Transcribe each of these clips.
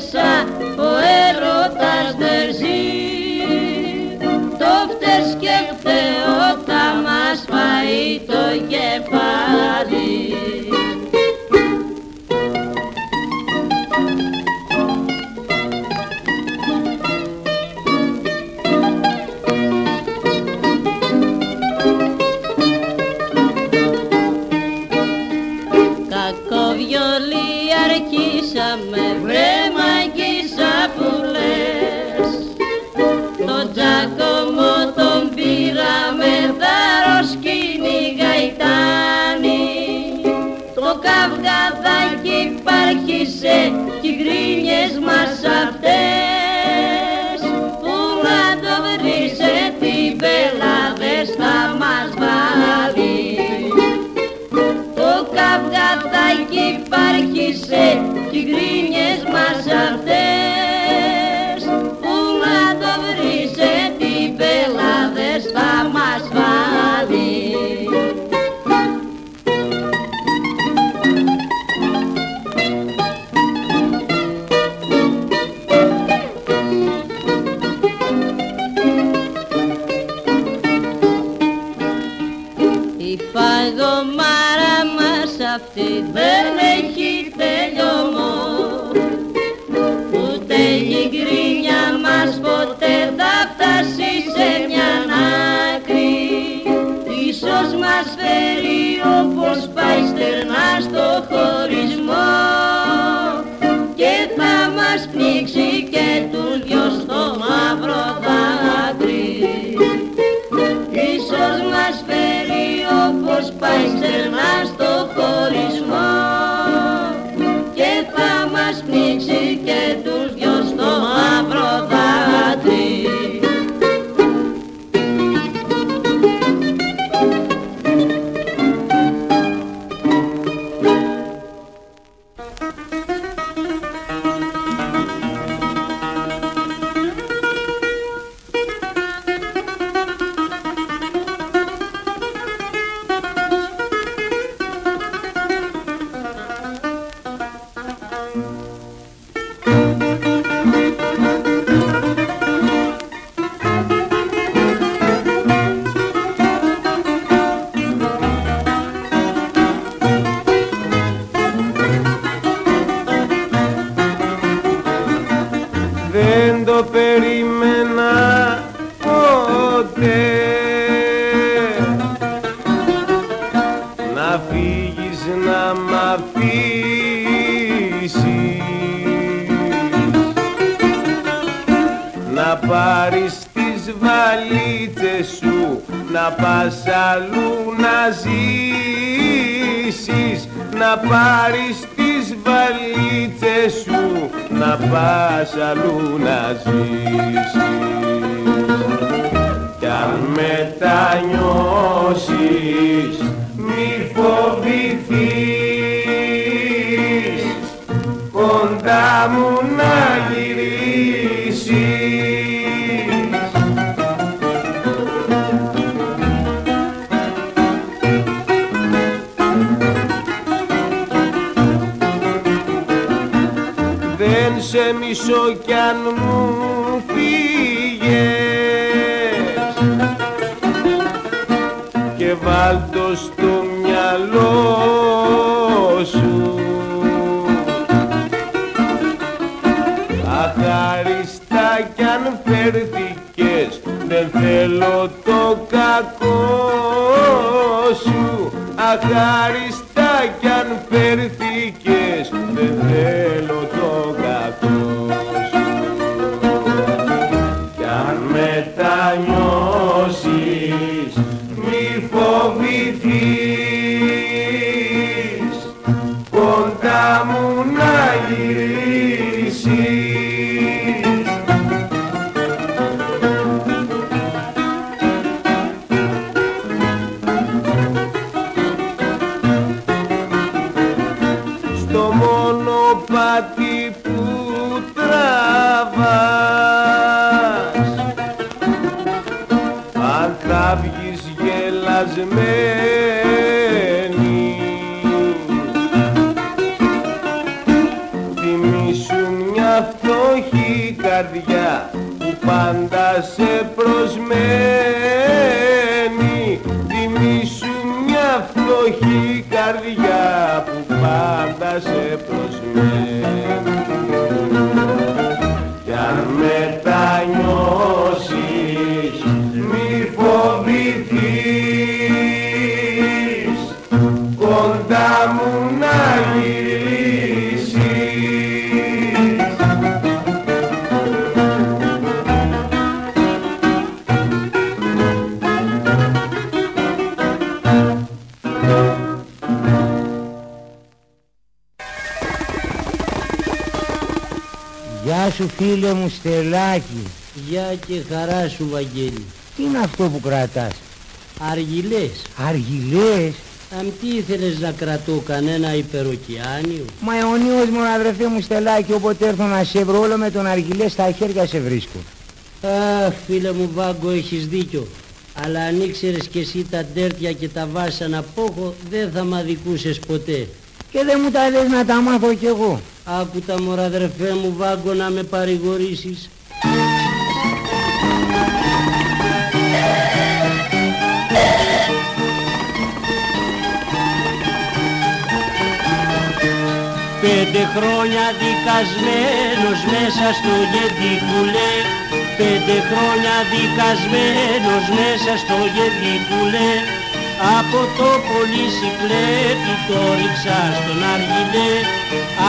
μέσα ο έρωτας δεν ζει Το φτες και φταίω θα μας φάει το κεφάλι. και γκρίνιες μας να πας αλλού να ζήσεις να πάρεις τις βαλίτσες σου να πας αλλού να ζήσεις. Κι αν μετανιώσεις μη φοβηθείς. Κοντά μου να γυρίσεις. πολέμησω κι αν μου φύγες. και βάλτο στο μυαλό σου αχάριστα κι αν φέρθηκες δεν θέλω το κακό σου αχάριστα κι αν φερθηκε, δεν θέλω φίλε μου Στελάκι Γεια και χαρά σου Βαγγέλη. Τι είναι αυτό που κρατάς; Αργυλές. Αργυλές; Αν τι ήθελες να κρατώ κανένα υπεροκειάνιο Μα αιωνίως μου αδερφέ μου Στελάκι Όποτε έρθω να σε βρω όλο με τον αργυλές στα χέρια σε βρίσκω. Αχ φίλε μου Βάγκο έχεις δίκιο. Αλλά αν ήξερες και εσύ τα ντέρτια και τα βάσανα που έχω δεν θα μ' αδικούσες ποτέ. Και δεν μου τα λες να τα μάθω κι εγώ. Άκου τα μωρά αδερφέ μου βάγκο να με παρηγορήσεις. Πέντε χρόνια δικασμένος μέσα στο γεντικουλέ Πέντε χρόνια δικασμένος μέσα στο γεντικουλέ από το πολυσικλέτη το ρίξα στον αργιλέ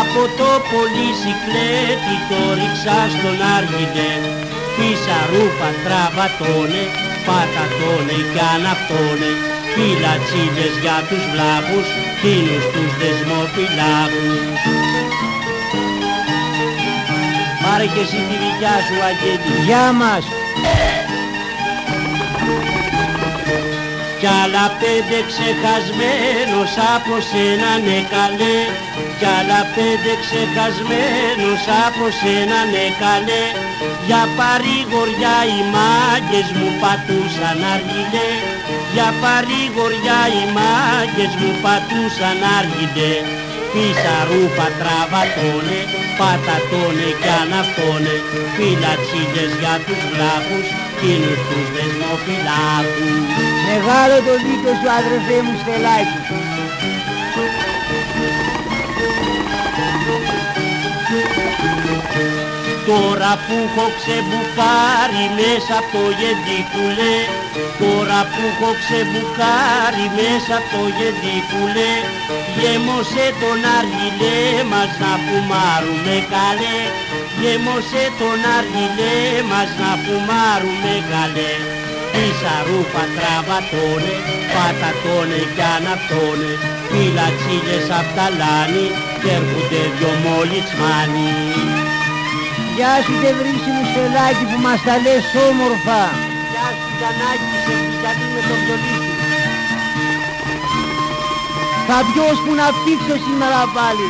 Από το πολυσικλέτη το ρίξα στον αργιλέ Πίσα ρούφα τραβατώνε, πατατώνε κι αναυτώνε Φυλατσίλες για τους βλάβους, τίνους τους δεσμοφυλάκους Πάρε και εσύ τη δικιά σου Αγγέλη Γεια μας κι άλλα πέντε ξεχασμένος από σένα ναι καλέ. Κι άλλα πέντε ξεχασμένος από σένα ναι καλέ. Για παρηγοριά οι μάγκες μου πατούσαν αργιλέ για παρηγοριά οι μάγκες μου πατούσαν αργιλέ πίσα ρούφα τραβατώνε πατατώνε κι αναυτώνε. Φυλατσίλες για τους βλάχους εκείνους τους δεσμοφυλάκους. Μεγάλο το δίκιο σου αδερφέ μου στελάκι. Τώρα που έχω ξεμπουκάρει μέσα από το γεντικουλέ Τώρα που έχω ξεμπουκάρει μέσα από το γεντικουλέ Γέμωσε τον αργιλέ μας να φουμάρουμε καλέ. Γέμωσε τον αργιλέ μας να φουμάρουμε καλέ Πίσα ρούφα τραβατώνε, πατατώνε κι αναυτώνε Φυλατσίλες απ' τα λάνη και έρχονται δυο μολυτσμάνοι Γεια σου και βρήσιμο στελάκι που μας τα λες όμορφα. Γεια σου Γιαννάκη, σε γιατί με το βιολί σου. Θα βιώσ που να πήξω σήμερα πάλι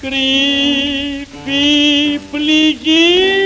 κρύβει πληγείο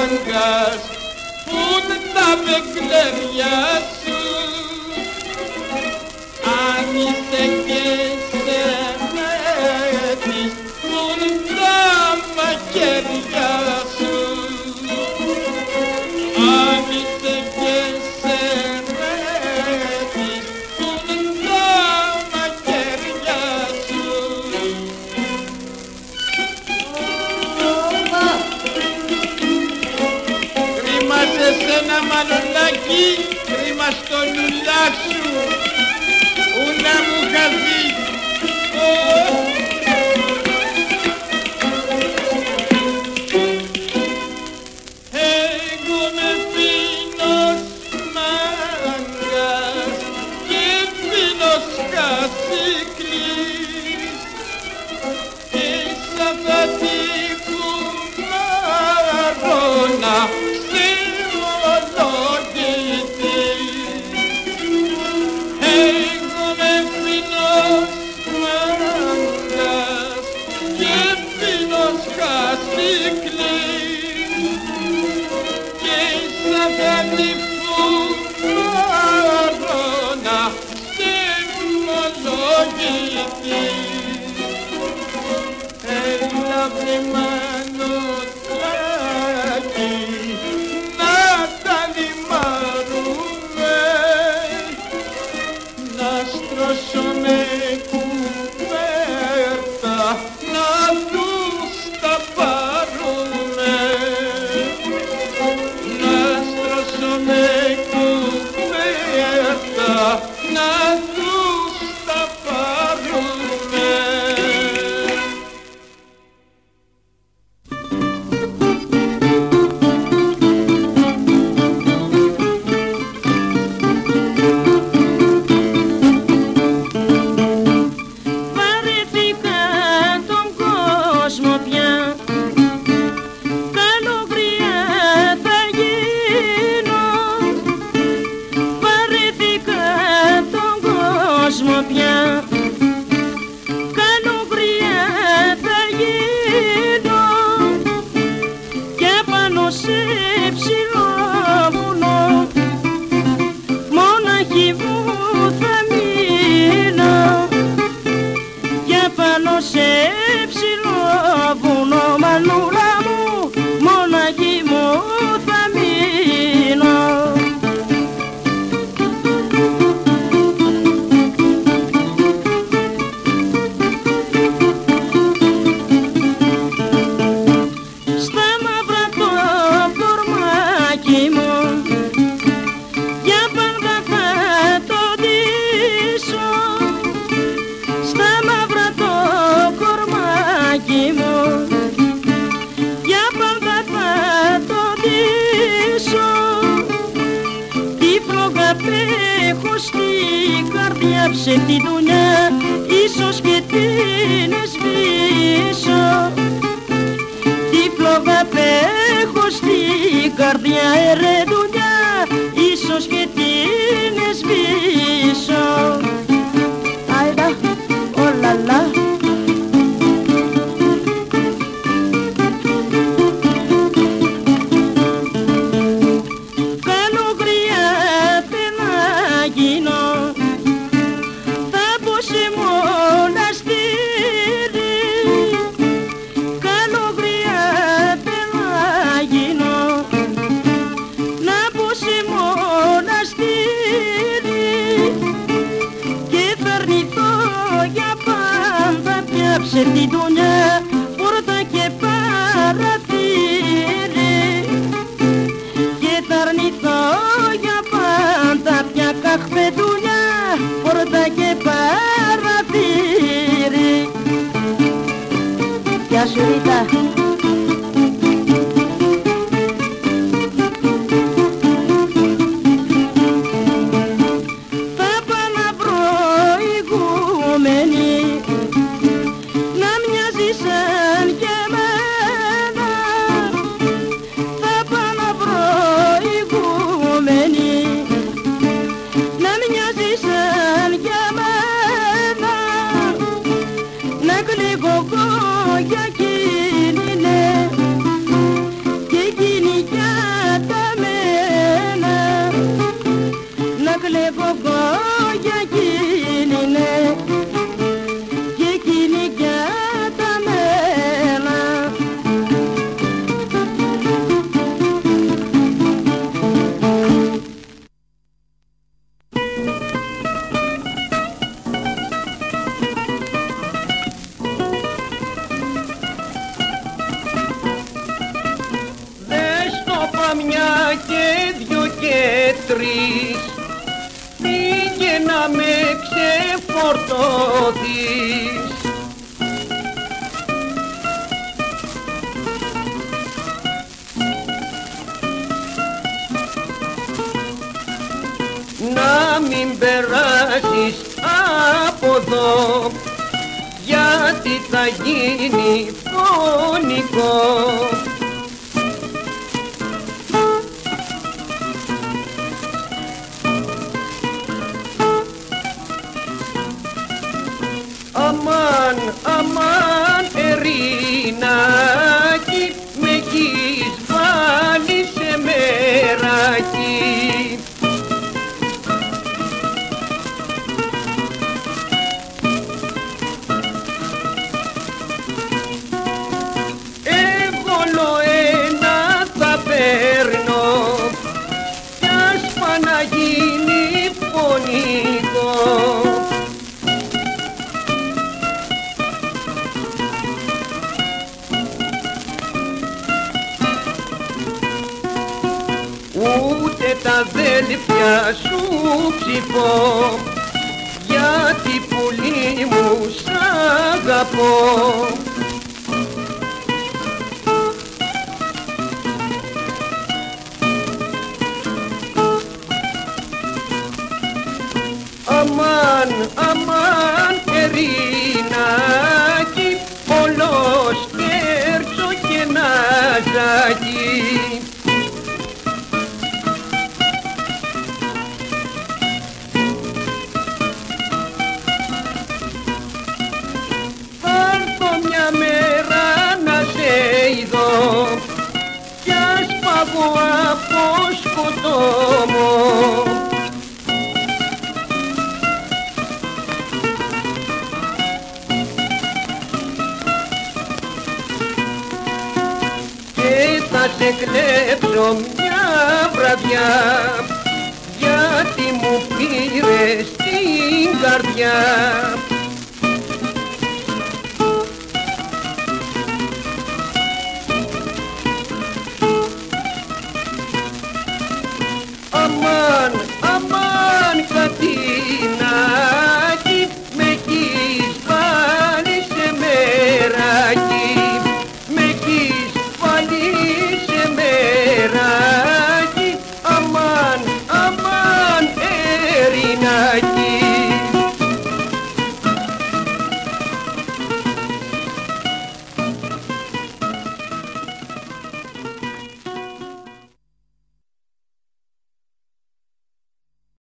αγκάς που τα παιχνίδια σου. Αν είστε και μανολάκι, κρίμα στο λουλάκι. απόψε τη δουλειά ίσως και την εσβήσω. Τι φλόγα έχω στην καρδιά ερε δουλειά. και δυο και τρεις. Πήγε να με ξεφορτώθεις Να μην περάσεις από εδώ γιατί θα γίνει φωνικό. Αμάν, αμάν, Ερηνάκι, πολλός κέρτσο και ναζάκι. Κλέψω μια βραδιά γιατί μου πήρες την καρδιά. Αμάν,